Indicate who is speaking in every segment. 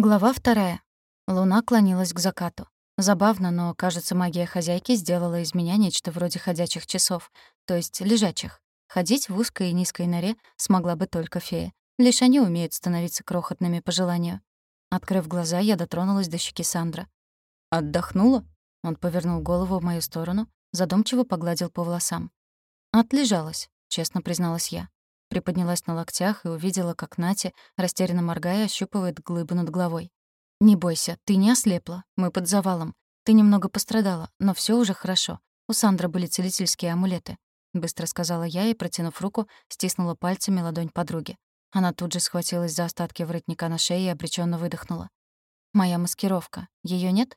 Speaker 1: Глава вторая. Луна клонилась к закату. Забавно, но, кажется, магия хозяйки сделала из меня нечто вроде ходячих часов, то есть лежачих. Ходить в узкой и низкой норе смогла бы только фея. Лишь они умеют становиться крохотными по желанию. Открыв глаза, я дотронулась до щеки Сандра. «Отдохнула?» Он повернул голову в мою сторону, задумчиво погладил по волосам. «Отлежалась», — честно призналась я. Приподнялась на локтях и увидела, как Нати, растерянно моргая, ощупывает глыбу над головой. «Не бойся, ты не ослепла. Мы под завалом. Ты немного пострадала, но все уже хорошо. У Сандры были целительские амулеты», — быстро сказала я и, протянув руку, стиснула пальцами ладонь подруги. Она тут же схватилась за остатки воротника на шее и обреченно выдохнула. «Моя маскировка. Ее нет?»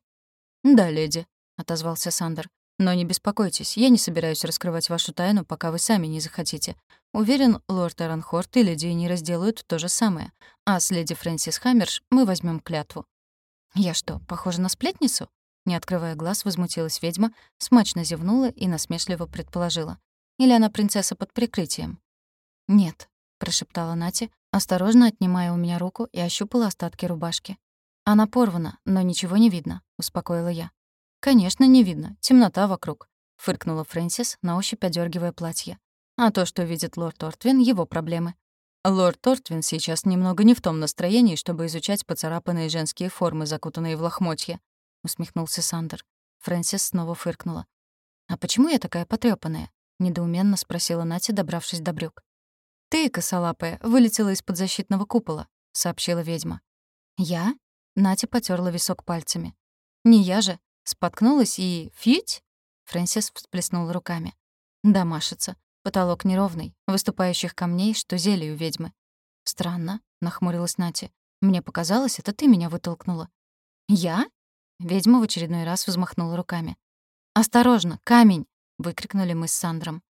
Speaker 1: «Да, леди», — отозвался Сандер. «Но не беспокойтесь, я не собираюсь раскрывать вашу тайну, пока вы сами не захотите. Уверен, лорд Аранхорт и леди не разделают то же самое. А с леди Фрэнсис Хаммерш мы возьмем клятву». «Я что, похожа на сплетницу?» Не открывая глаз, возмутилась ведьма, смачно зевнула и насмешливо предположила. «Или она принцесса под прикрытием?» «Нет», — прошептала Нати, осторожно отнимая у меня руку и ощупала остатки рубашки. «Она порвана, но ничего не видно», — успокоила я. «Конечно, не видно. Темнота вокруг», — фыркнула Фрэнсис, на ощупь одергивая платье. А то, что видит лорд Ортвин, — его проблемы. Лорд Ортвин сейчас немного не в том настроении, чтобы изучать поцарапанные женские формы, закутанные в лохмотья, — усмехнулся Сандер. Фрэнсис снова фыркнула. «А почему я такая потрёпанная?» — недоуменно спросила Натя, добравшись до брюк. «Ты, косолапая, вылетела из-под защитного купола», — сообщила ведьма. «Я?» — Натя потёрла висок пальцами. «Не я же. Споткнулась и... фить?» Фрэнсис всплеснула руками. «Домашица. Потолок неровный, выступающих камней, что зелье у ведьмы. «Странно», — нахмурилась Нати. «Мне показалось, это ты меня вытолкнула». «Я?» Ведьма в очередной раз взмахнула руками. «Осторожно, камень!» — выкрикнули мы с Сандром.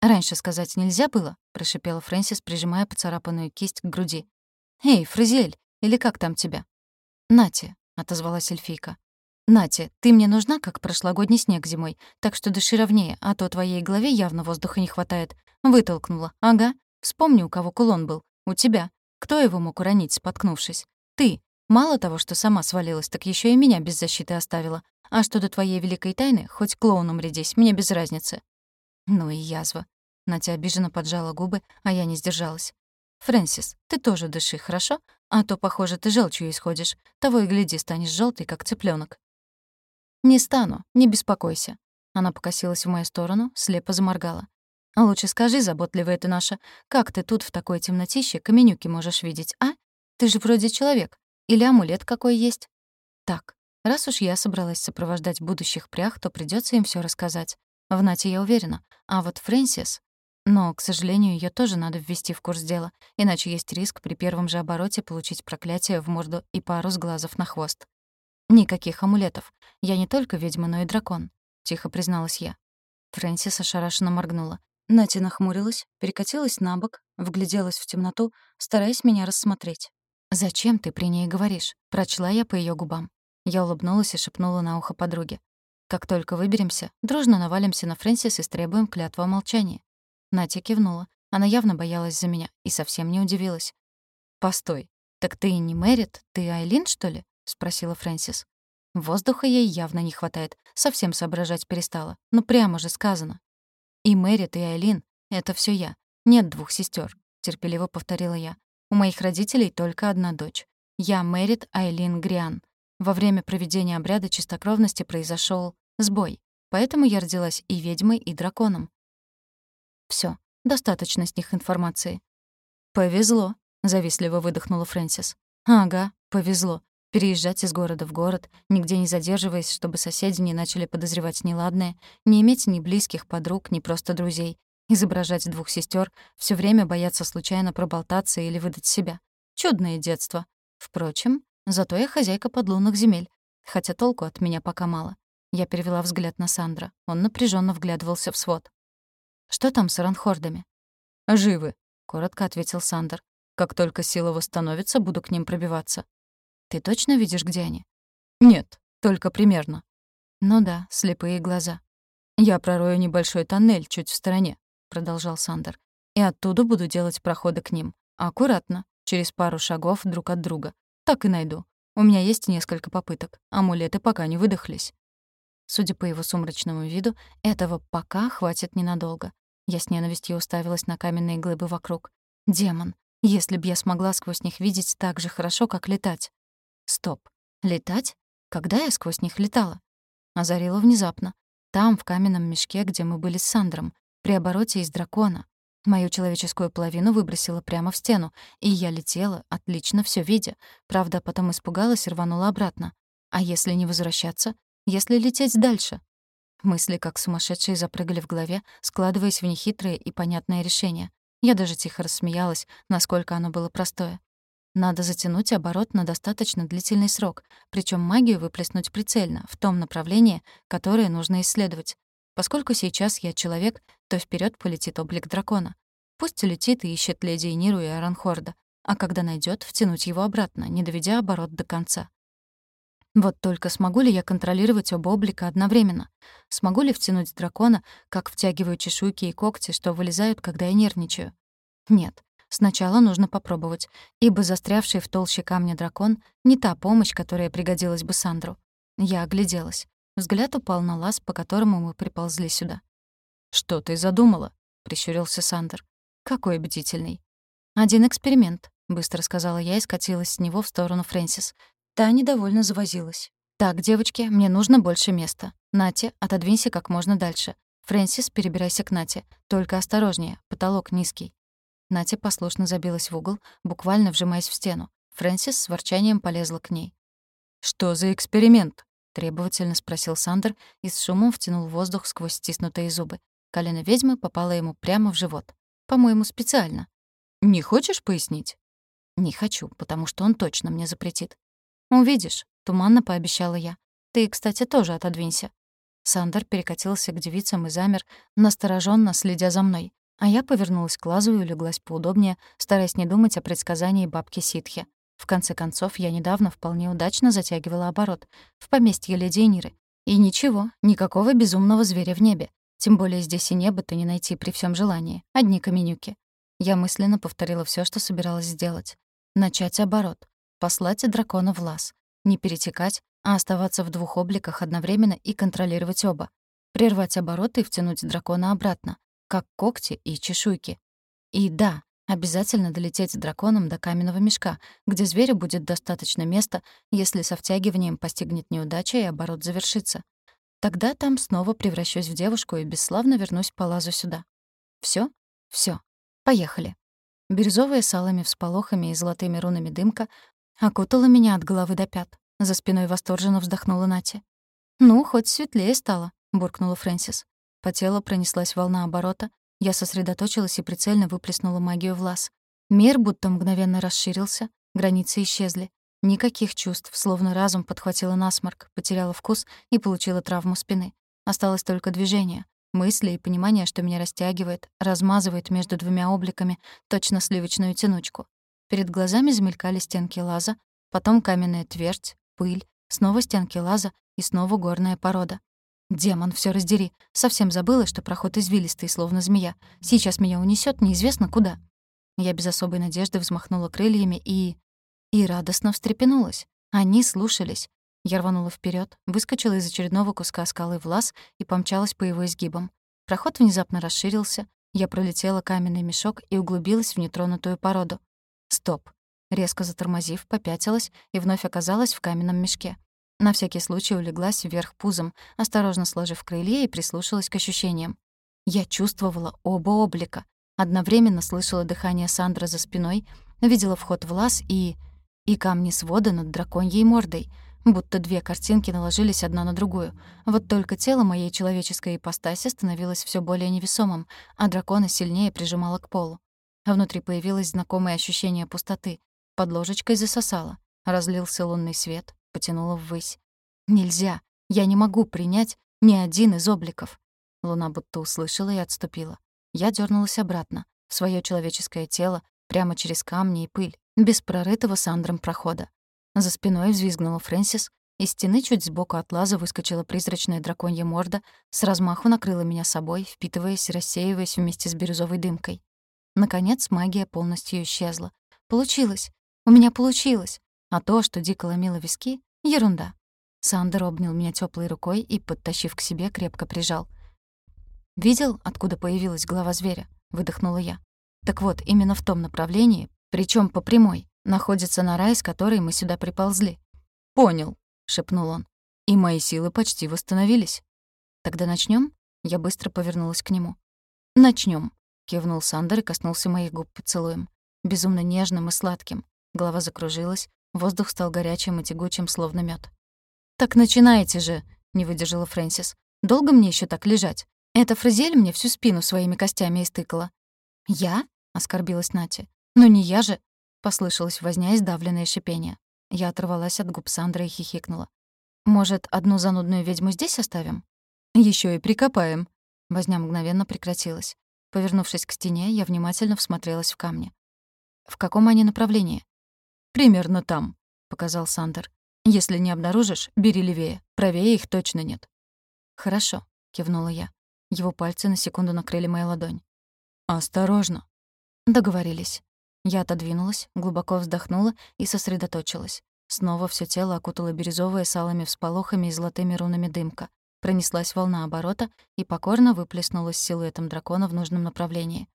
Speaker 1: «Раньше сказать нельзя было?» — прошипела Фрэнсис, прижимая поцарапанную кисть к груди. «Эй, Фризель, или как там тебя?» «Нати», — отозвалась эльфийка. «Натя, ты мне нужна, как прошлогодний снег зимой, так что дыши ровнее, а то твоей голове явно воздуха не хватает. Вытолкнула. Ага. Вспомни, у кого кулон был. У тебя. Кто его мог уронить, споткнувшись? Ты. Мало того, что сама свалилась, так еще и меня без защиты оставила. А что до твоей великой тайны, хоть клоуном рядись, мне без разницы». Ну и язва. Натя обиженно поджала губы, а я не сдержалась. «Фрэнсис, ты тоже дыши, хорошо? А то, похоже, ты желчью исходишь. Того и гляди, станешь желтый, как цыпленок. «Не стану, не беспокойся». Она покосилась в мою сторону, слепо заморгала. «А лучше скажи, заботливая ты наша, как ты тут в такой темнотище каменюки можешь видеть, а? Ты же вроде человек. Или амулет какой есть?» «Так, раз уж я собралась сопровождать будущих прях, то придется им все рассказать. В Нате я уверена. А вот Фрэнсис... Но, к сожалению, ее тоже надо ввести в курс дела, иначе есть риск при первом же обороте получить проклятие в морду и пару сглазов на хвост. «Никаких амулетов. Я не только ведьма, но и дракон», — тихо призналась я. Фрэнсис ошарашенно моргнула. Нати нахмурилась, перекатилась на бок, вгляделась в темноту, стараясь меня рассмотреть. «Зачем ты при ней говоришь?» — прочла я по ее губам. Я улыбнулась и шепнула на ухо подруге. «Как только выберемся, дружно навалимся на Фрэнсис и стребуем клятву о молчании». Натя кивнула. Она явно боялась за меня и совсем не удивилась. «Постой, так ты и не Мэрит, ты Айлин, что ли?» — спросила Фрэнсис. Воздуха ей явно не хватает, совсем соображать перестала. Ну прямо же сказано. И Мэрит, и Айлин — это все я. Нет двух сестер, терпеливо повторила я. У моих родителей только одна дочь. Я Мэрит Айлин Гриан. Во время проведения обряда чистокровности произошел сбой, поэтому я родилась и ведьмой, и драконом. Все, достаточно с них информации. «Повезло», — завистливо выдохнула Фрэнсис. «Ага, повезло. Переезжать из города в город, нигде не задерживаясь, чтобы соседи не начали подозревать неладное, не иметь ни близких подруг, ни просто друзей, изображать двух сестер, все время бояться случайно проболтаться или выдать себя. Чудное детство. Впрочем, зато я хозяйка подлунных земель, хотя толку от меня пока мало. Я перевела взгляд на Сандра. Он напряженно вглядывался в свод. «Что там с ранхордами?» «Живы», — коротко ответил Сандер. «Как только сила восстановится, буду к ним пробиваться. Ты точно видишь, где они? Нет, только примерно. Ну да, слепые глаза. Я пророю небольшой тоннель чуть в стороне, продолжал Сандер. И оттуда буду делать проходы к ним. Аккуратно, через пару шагов друг от друга. Так и найду. У меня есть несколько попыток. Амулеты пока не выдохлись». Судя по его сумрачному виду, этого «пока» хватит ненадолго. Я с ненавистью уставилась на каменные глыбы вокруг. «Демон! Если б я смогла сквозь них видеть так же хорошо, как летать!» «Стоп! Летать? Когда я сквозь них летала?» Озарила внезапно. Там, в каменном мешке, где мы были с Сандром, при обороте из дракона. Мою человеческую половину выбросило прямо в стену, и я летела, отлично все видя. Правда, потом испугалась и рванула обратно. А если не возвращаться? Если лететь дальше? Мысли, как сумасшедшие, запрыгали в голове, складываясь в нехитрые и понятные решения. Я даже тихо рассмеялась, насколько оно было простое. Надо затянуть оборот на достаточно длительный срок, причем магию выплеснуть прицельно, в том направлении, которое нужно исследовать. Поскольку сейчас я человек, то вперед полетит облик дракона. Пусть летит и ищет леди Ниру и Аранхорда, а когда найдет, втянуть его обратно, не доведя оборот до конца. Вот только смогу ли я контролировать оба облика одновременно? Смогу ли втянуть дракона, как втягиваю чешуйки и когти, что вылезают, когда я нервничаю? Нет. Сначала нужно попробовать, ибо застрявший в толще камня дракон — не та помощь, которая пригодилась бы Сандру. Я огляделась. Взгляд упал на лаз, по которому мы приползли сюда. «Что ты задумала?» — прищурился Сандер. «Какой бдительный». «Один эксперимент», — быстро сказала я и скатилась с него в сторону Фрэнсис. Та недовольно завозилась. «Так, девочки, мне нужно больше места. Нате, отодвинься как можно дальше. Фрэнсис, перебирайся к Нате. Только осторожнее, потолок низкий». Натя послушно забилась в угол, буквально вжимаясь в стену. Фрэнсис с ворчанием полезла к ней. «Что за эксперимент?» требовательно спросил Сандер и с шумом втянул воздух сквозь стиснутые зубы. Колено ведьмы попало ему прямо в живот. По-моему, специально. «Не хочешь пояснить?» «Не хочу, потому что он точно мне запретит». «Увидишь», — туманно пообещала я. «Ты, кстати, тоже отодвинься». Сандер перекатился к девицам и замер, настороженно следя за мной. А я повернулась к лазу и улеглась поудобнее, стараясь не думать о предсказании бабки Ситхи. В конце концов, я недавно вполне удачно затягивала оборот в поместье леди Эниры. И ничего, никакого безумного зверя в небе. Тем более здесь и небо-то не найти при всем желании. Одни каменюки. Я мысленно повторила все, что собиралась сделать. Начать оборот. Послать дракона в лаз. Не перетекать, а оставаться в двух обликах одновременно и контролировать оба. Прервать оборот и втянуть дракона обратно, как когти и чешуйки. И да, Обязательно долететь драконом до каменного мешка, где зверю будет достаточно места, если со втягиванием постигнет неудача и оборот завершится. Тогда там снова превращусь в девушку и бесславно вернусь по лазу сюда. Всё? Всё. Поехали. Бирюзовая с алыми всполохами и золотыми рунами дымка окутала меня от головы до пят. За спиной восторженно вздохнула Нати. «Ну, хоть светлее стало», — буркнула Фрэнсис. По телу пронеслась волна оборота, я сосредоточилась и прицельно выплеснула магию в лаз. Мир будто мгновенно расширился, границы исчезли. Никаких чувств, словно разум подхватила насморк, потеряла вкус и получила травму спины. Осталось только движение, мысли и понимание, что меня растягивает, размазывает между двумя обликами точно сливочную тянучку. Перед глазами замелькали стенки лаза, потом каменная твердь, пыль, снова стенки лаза и снова горная порода. Демон, все раздери. Совсем забыла, что проход извилистый, словно змея. Сейчас меня унесет неизвестно куда. Я без особой надежды взмахнула крыльями и... И радостно встрепенулась. Они слушались. Я рванула вперед, выскочила из очередного куска скалы в лаз и помчалась по его изгибам. Проход внезапно расширился. Я пролетела каменный мешок и углубилась в нетронутую породу. Стоп. Резко затормозив, попятилась и вновь оказалась в каменном мешке. На всякий случай улеглась вверх пузом, осторожно сложив крылья и прислушалась к ощущениям. Я чувствовала оба облика. Одновременно слышала дыхание Сандры за спиной, видела вход в лаз и... и камни свода над драконьей мордой, будто две картинки наложились одна на другую. Вот только тело моей человеческой ипостаси становилось все более невесомым, а дракона сильнее прижимало к полу. Внутри появилось знакомое ощущение пустоты. Под ложечкой засосало. Разлился лунный свет, потянула ввысь. «Нельзя! Я не могу принять ни один из обликов!» Луна будто услышала и отступила. Я дернулась обратно, в свое человеческое тело, прямо через камни и пыль, без прорытого Сандром прохода. За спиной взвизгнула Фрэнсис, из стены чуть сбоку от лаза выскочила призрачная драконья морда, с размаху накрыла меня собой, впитываясь и рассеиваясь вместе с бирюзовой дымкой. Наконец магия полностью исчезла. Получилось! У меня получилось! А то, что дико ломило виски — ерунда. Сандер обнял меня теплой рукой и, подтащив к себе, крепко прижал. «Видел, откуда появилась голова зверя?» — выдохнула я. «Так вот, именно в том направлении, причем по прямой, находится нора, из которой мы сюда приползли». «Понял», — шепнул он. «И мои силы почти восстановились». «Тогда начнем? Я быстро повернулась к нему. Начнем, кивнул Сандер и коснулся моих губ поцелуем. Безумно нежным и сладким. Голова закружилась, воздух стал горячим и тягучим, словно мед. «Так начинайте же!» — не выдержала Фрэнсис. «Долго мне еще так лежать? Эта фразель мне всю спину своими костями истыкала». «Я?» — оскорбилась Нати. «Ну не я же!» — послышалась возня и сдавленное шипение. Я оторвалась от губ Сандры и хихикнула. «Может, одну занудную ведьму здесь оставим?» Еще и прикопаем». Возня мгновенно прекратилась. Повернувшись к стене, я внимательно всмотрелась в камни. «В каком они направлении?» «Примерно там», — показал Сандер. «Если не обнаружишь, бери левее. Правее их точно нет». «Хорошо», — кивнула я. Его пальцы на секунду накрыли мою ладонь. «Осторожно». Договорились. Я отодвинулась, глубоко вздохнула и сосредоточилась. Снова все тело окутало бирюзовое с алыми всполохами и золотыми рунами дымка. Пронеслась волна оборота и покорно выплеснулась силуэтом дракона в нужном направлении.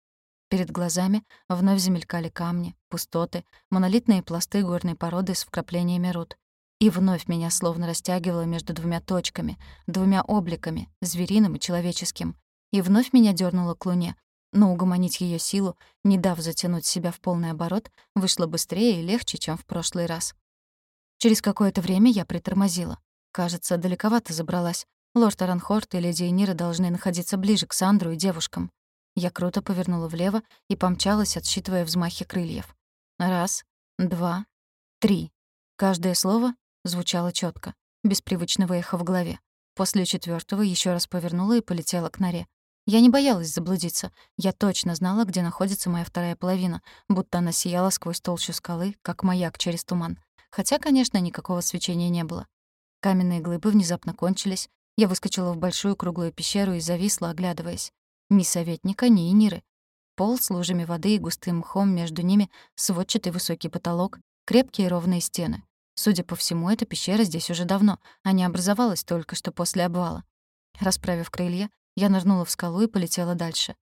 Speaker 1: Перед глазами вновь замелькали камни, пустоты, монолитные пласты горной породы с вкраплениями руд. И вновь меня словно растягивало между двумя точками, двумя обликами, звериным и человеческим. И вновь меня дернуло к луне, но угомонить ее силу, не дав затянуть себя в полный оборот, вышло быстрее и легче, чем в прошлый раз. Через какое-то время я притормозила. Кажется, далековато забралась, Лорд Аранхорт и леди Энира должны находиться ближе к Сандру и девушкам. Я круто повернула влево и помчалась, отсчитывая взмахи крыльев. Раз, два, три. Каждое слово звучало четко, без привычного эха в голове. После четвертого еще раз повернула и полетела к норе. Я не боялась заблудиться. Я точно знала, где находится моя вторая половина, будто она сияла сквозь толщу скалы, как маяк через туман. Хотя, конечно, никакого свечения не было. Каменные глыбы внезапно кончились, я выскочила в большую круглую пещеру и зависла, оглядываясь. Ни советника, ни Эниры. Пол с лужами воды и густым мхом между ними, сводчатый высокий потолок, крепкие ровные стены. Судя по всему, эта пещера здесь уже давно, а не образовалась только что после обвала. Расправив крылья, я нырнула в скалу и полетела дальше.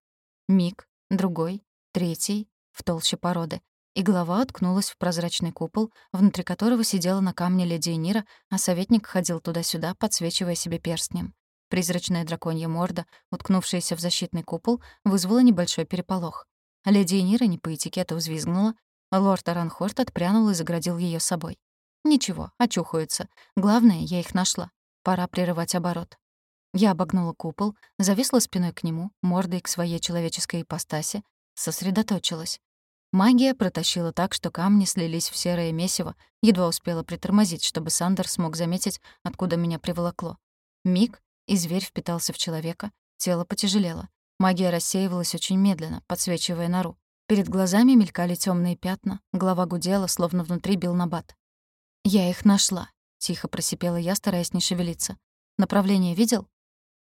Speaker 1: Миг, другой, третий, в толще породы и голова уткнулась в прозрачный купол, внутри которого сидела на камне леди Энира, а советник ходил туда-сюда, подсвечивая себе перстнем. Призрачная драконья морда, уткнувшаяся в защитный купол, вызвала небольшой переполох. Леди Энира не по этикету взвизгнула, а лорд Аранхорт отпрянул и заградил ее собой. Ничего, очухаются. Главное, я их нашла. Пора прерывать оборот. Я обогнула купол, зависла спиной к нему, мордой к своей человеческой ипостаси, сосредоточилась. Магия протащила так, что камни слились в серое месиво, едва успела притормозить, чтобы Сандер смог заметить, откуда меня приволокло. Миг, и зверь впитался в человека, тело потяжелело. Магия рассеивалась очень медленно, подсвечивая нору. Перед глазами мелькали темные пятна, голова гудела, словно внутри бил набат. «Я их нашла», — тихо просипела я, стараясь не шевелиться. «Направление видел?»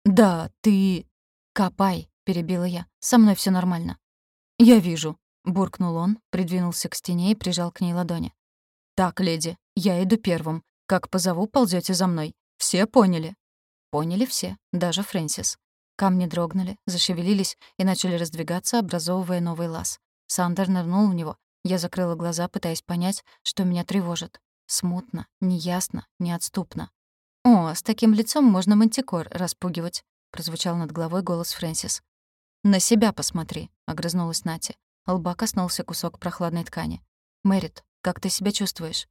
Speaker 1: «Да, ты...» «Копай», — перебила я. «Со мной все нормально». «Я вижу», Буркнул он, придвинулся к стене и прижал к ней ладони. «Так, леди, я иду первым. Как позову, ползете за мной. Все поняли?» Поняли все, даже Фрэнсис. Камни дрогнули, зашевелились и начали раздвигаться, образовывая новый лаз. Сандер нырнул в него. Я закрыла глаза, пытаясь понять, что меня тревожит. Смутно, неясно, неотступно. «О, с таким лицом можно мантикор распугивать», — прозвучал над головой голос Фрэнсис. «На себя посмотри», — огрызнулась Нати. Лба коснулся кусок прохладной ткани. «Мэрит, как ты себя чувствуешь?»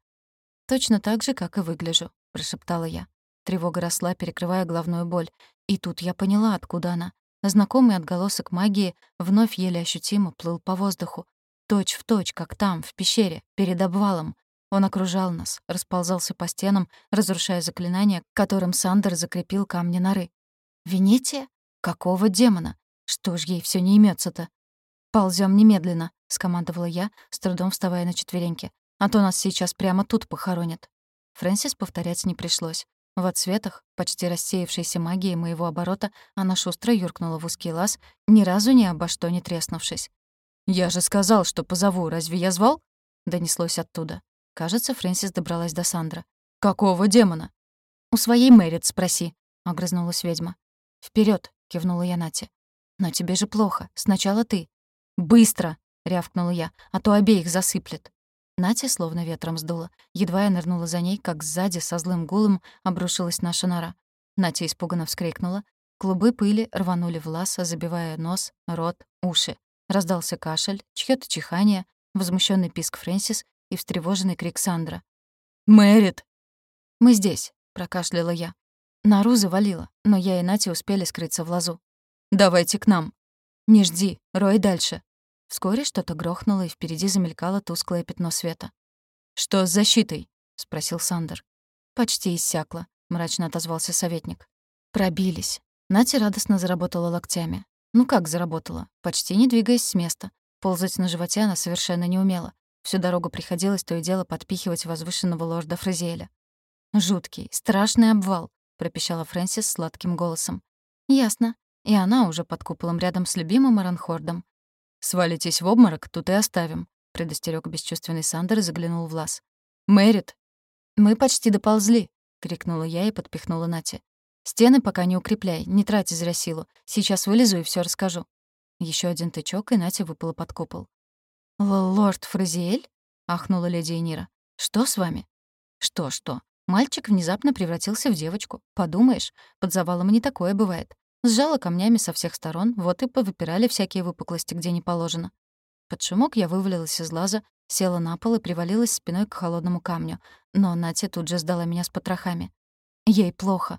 Speaker 1: «Точно так же, как и выгляжу», — прошептала я. Тревога росла, перекрывая головную боль. И тут я поняла, откуда она. Знакомый отголосок магии вновь еле ощутимо плыл по воздуху. Точь в точь, как там, в пещере, перед обвалом. Он окружал нас, расползался по стенам, разрушая заклинания, которым Сандер закрепил камни норы. «Венетия? Какого демона? Что ж ей все не имется-то?» «Ползём немедленно», — скомандовала я, с трудом вставая на четвереньки. «А то нас сейчас прямо тут похоронят». Фрэнсис повторять не пришлось. В отсветах, почти рассеявшейся магией моего оборота, она шустро юркнула в узкий лаз, ни разу ни обо что не треснувшись. «Я же сказал, что позову, разве я звал?» — донеслось оттуда. Кажется, Фрэнсис добралась до Сандра. «Какого демона?» «У своей Мэрит спроси», — огрызнулась ведьма. Вперед, кивнула я Нате. «Но тебе же плохо. Сначала ты». «Быстро!» — рявкнула я, «а то обеих засыплет». Натя словно ветром сдуло. Едва я нырнула за ней, как сзади со злым гулом обрушилась наша нора. Натя испуганно вскрикнула. Клубы пыли рванули в лаз, забивая нос, рот, уши. Раздался кашель, чьё-то чихание, возмущенный писк Фрэнсис и встревоженный крик Сандра. «Мэрит!» «Мы здесь», — прокашляла я. Нору завалила, но я и Натя успели скрыться в лазу. «Давайте к нам». «Не жди, рой дальше». Вскоре что-то грохнуло, и впереди замелькало тусклое пятно света. «Что с защитой?» — спросил Сандер. «Почти иссякло», — мрачно отозвался советник. «Пробились». Натя радостно заработала локтями. Ну как заработала? Почти не двигаясь с места. Ползать на животе она совершенно не умела. Всю дорогу приходилось то и дело подпихивать возвышенного лорда Фразиэля. «Жуткий, страшный обвал», — пропищала Фрэнсис сладким голосом. «Ясно. И она уже под куполом рядом с любимым Аранхордом. «Свалитесь в обморок, тут и оставим», — предостерег бесчувственный Сандер и заглянул в лаз. «Мэрит!» «Мы почти доползли», — крикнула я и подпихнула Нати. «Стены пока не укрепляй, не трать зря силу. Сейчас вылезу и все расскажу». Еще один тычок, и Натя выпала под купол. «Лорд Фразиэль?» — ахнула леди Энира. «Что с вами?» «Что-что? Мальчик внезапно превратился в девочку. Подумаешь, под завалом не такое бывает. Сжала камнями со всех сторон, вот и повыпирали всякие выпуклости, где не положено. Под шумок я вывалилась из лаза, села на пол и привалилась спиной к холодному камню. Но Натя тут же сдала меня с потрохами. Ей плохо.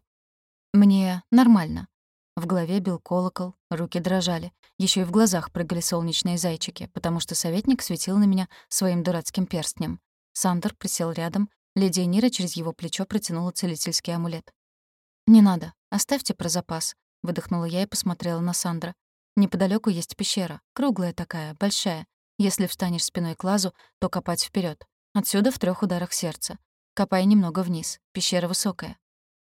Speaker 1: Мне нормально. В голове бил колокол, руки дрожали. Еще и в глазах прыгали солнечные зайчики, потому что советник светил на меня своим дурацким перстнем. Сандер присел рядом, леди Нира через его плечо протянула целительский амулет. «Не надо, оставьте про запас. Выдохнула я и посмотрела на Сандра. Неподалеку есть пещера, круглая такая, большая. Если встанешь спиной к лазу, то копать вперед. Отсюда в трех ударах сердца. Копай немного вниз, пещера высокая.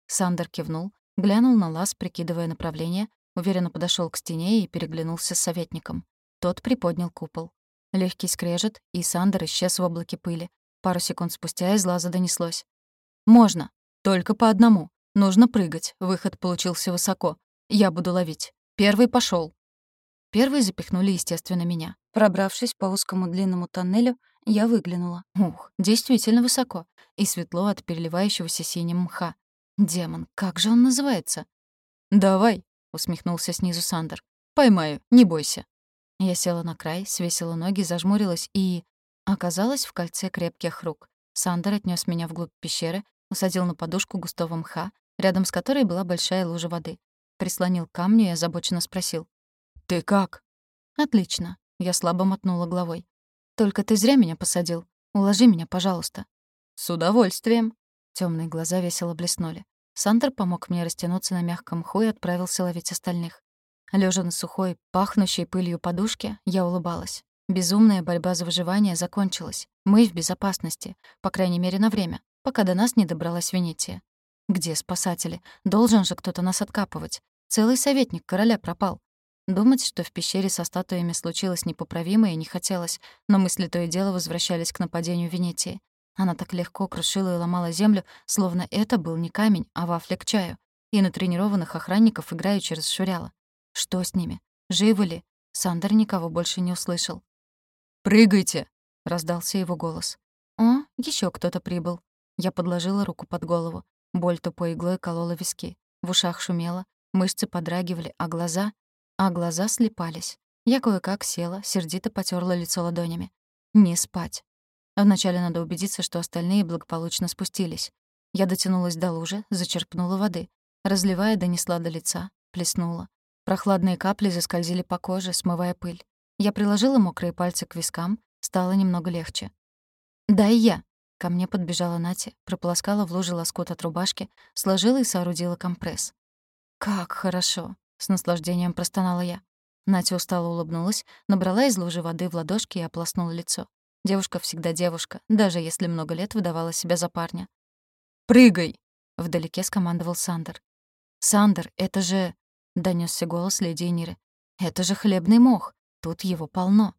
Speaker 1: Сандер кивнул, глянул на лаз, прикидывая направление, уверенно подошел к стене и переглянулся с советником. Тот приподнял купол. Легкий скрежет, и Сандер исчез в облаке пыли. Пару секунд спустя из лаза донеслось. «Можно. Только по одному. Нужно прыгать. Выход получился высоко. Я буду ловить. Первый пошел. Первый запихнули, естественно, меня. Пробравшись по узкому длинному тоннелю, я выглянула. Ух, действительно высоко. И светло от переливающегося синим мха. Демон, как же он называется? «Давай», — усмехнулся снизу Сандер. «Поймаю, не бойся». Я села на край, свесила ноги, зажмурилась и... Оказалась в кольце крепких рук. Сандер отнес меня вглубь пещеры, усадил на подушку густого мха, рядом с которой была большая лужа воды прислонил к камню и озабоченно спросил. «Ты как?» «Отлично». Я слабо мотнула головой. «Только ты зря меня посадил. Уложи меня, пожалуйста». «С удовольствием». Темные глаза весело блеснули. Сандер помог мне растянуться на мягком мху и отправился ловить остальных. Лежа на сухой, пахнущей пылью подушке, я улыбалась. Безумная борьба за выживание закончилась. Мы в безопасности, по крайней мере, на время, пока до нас не добралась Венетия. Где спасатели? Должен же кто-то нас откапывать. Целый советник короля пропал. Думать, что в пещере со статуями случилось непоправимое, не хотелось, но мысли то и дело возвращались к нападению Венетии. Она так легко крушила и ломала землю, словно это был не камень, а вафля к чаю. И на тренированных охранников играючи расшвыряла. Что с ними? Живы ли? Сандер никого больше не услышал. «Прыгайте!» — раздался его голос. «О, еще кто-то прибыл». Я подложила руку под голову. Боль тупой иглой колола виски. В ушах шумело, Мышцы подрагивали, а глаза... А глаза слепались. Я кое-как села, сердито потёрла лицо ладонями. Не спать. Вначале надо убедиться, что остальные благополучно спустились. Я дотянулась до лужи, зачерпнула воды. Разливая, донесла до лица, плеснула. Прохладные капли заскользили по коже, смывая пыль. Я приложила мокрые пальцы к вискам, стало немного легче. «Дай я!» Ко мне подбежала Натя, прополоскала в луже лоскут от рубашки, сложила и соорудила компресс. «Как хорошо!» — с наслаждением простонала я. Натя устало улыбнулась, набрала из лужи воды в ладошки и ополоснула лицо. Девушка всегда девушка, даже если много лет выдавала себя за парня. «Прыгай!» — вдалеке скомандовал Сандер. «Сандер, это же...» — донёсся голос леди Ниры. «Это же хлебный мох. Тут его полно».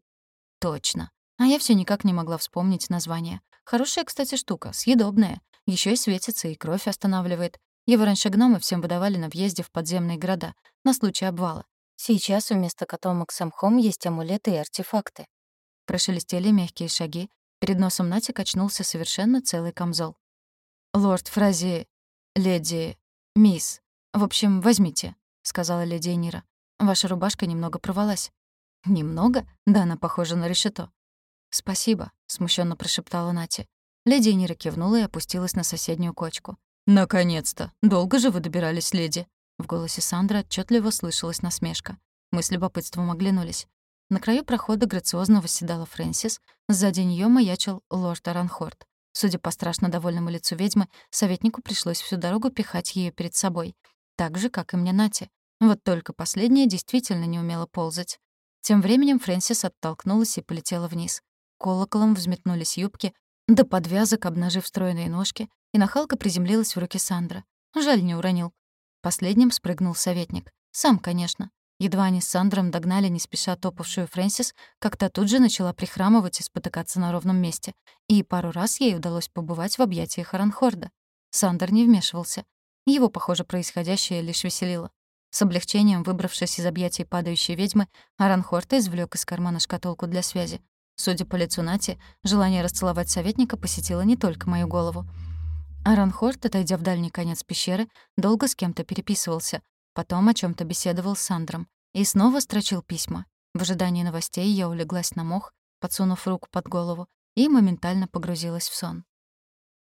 Speaker 1: «Точно. А я все никак не могла вспомнить название. Хорошая, кстати, штука, съедобная. Еще и светится, и кровь останавливает. Его раньше гномы всем выдавали на въезде в подземные города, на случай обвала. Сейчас вместо котомок с амхом есть амулеты и артефакты. Прошелестели мягкие шаги. Перед носом Нати качнулся совершенно целый камзол. «Лорд Фрази... леди... мисс... В общем, возьмите», — сказала леди Энира. «Ваша рубашка немного порвалась». «Немного? Да она похожа на решето». «Спасибо», — смущенно прошептала Нати. Леди Энира кивнула и опустилась на соседнюю кочку. «Наконец-то! Долго же вы добирались, леди?» В голосе Сандры отчетливо слышалась насмешка. Мы с любопытством оглянулись. На краю прохода грациозно восседала Фрэнсис, сзади нее маячил лорд Аранхорд. Судя по страшно довольному лицу ведьмы, советнику пришлось всю дорогу пихать ее перед собой. Так же, как и мне Нати. Вот только последняя действительно не умела ползать. Тем временем Фрэнсис оттолкнулась и полетела вниз. Колоколом взметнулись юбки, до подвязок обнажив стройные ножки, и нахалка приземлилась в руки Сандра. Жаль, не уронил. Последним спрыгнул советник. Сам, конечно. Едва они с Сандром догнали не спеша топавшую Фрэнсис, как та тут же начала прихрамывать и спотыкаться на ровном месте. И пару раз ей удалось побывать в объятиях Аранхорда. Сандер не вмешивался. Его, похоже, происходящее лишь веселило. С облегчением, выбравшись из объятий падающей ведьмы, Аранхорд извлек из кармана шкатулку для связи. Судя по лицу Нати, желание расцеловать советника посетило не только мою голову. Аранхорд, отойдя в дальний конец пещеры, долго с кем-то переписывался, потом о чем то беседовал с Сандром и снова строчил письма. В ожидании новостей я улеглась на мох, подсунув руку под голову, и моментально погрузилась в сон.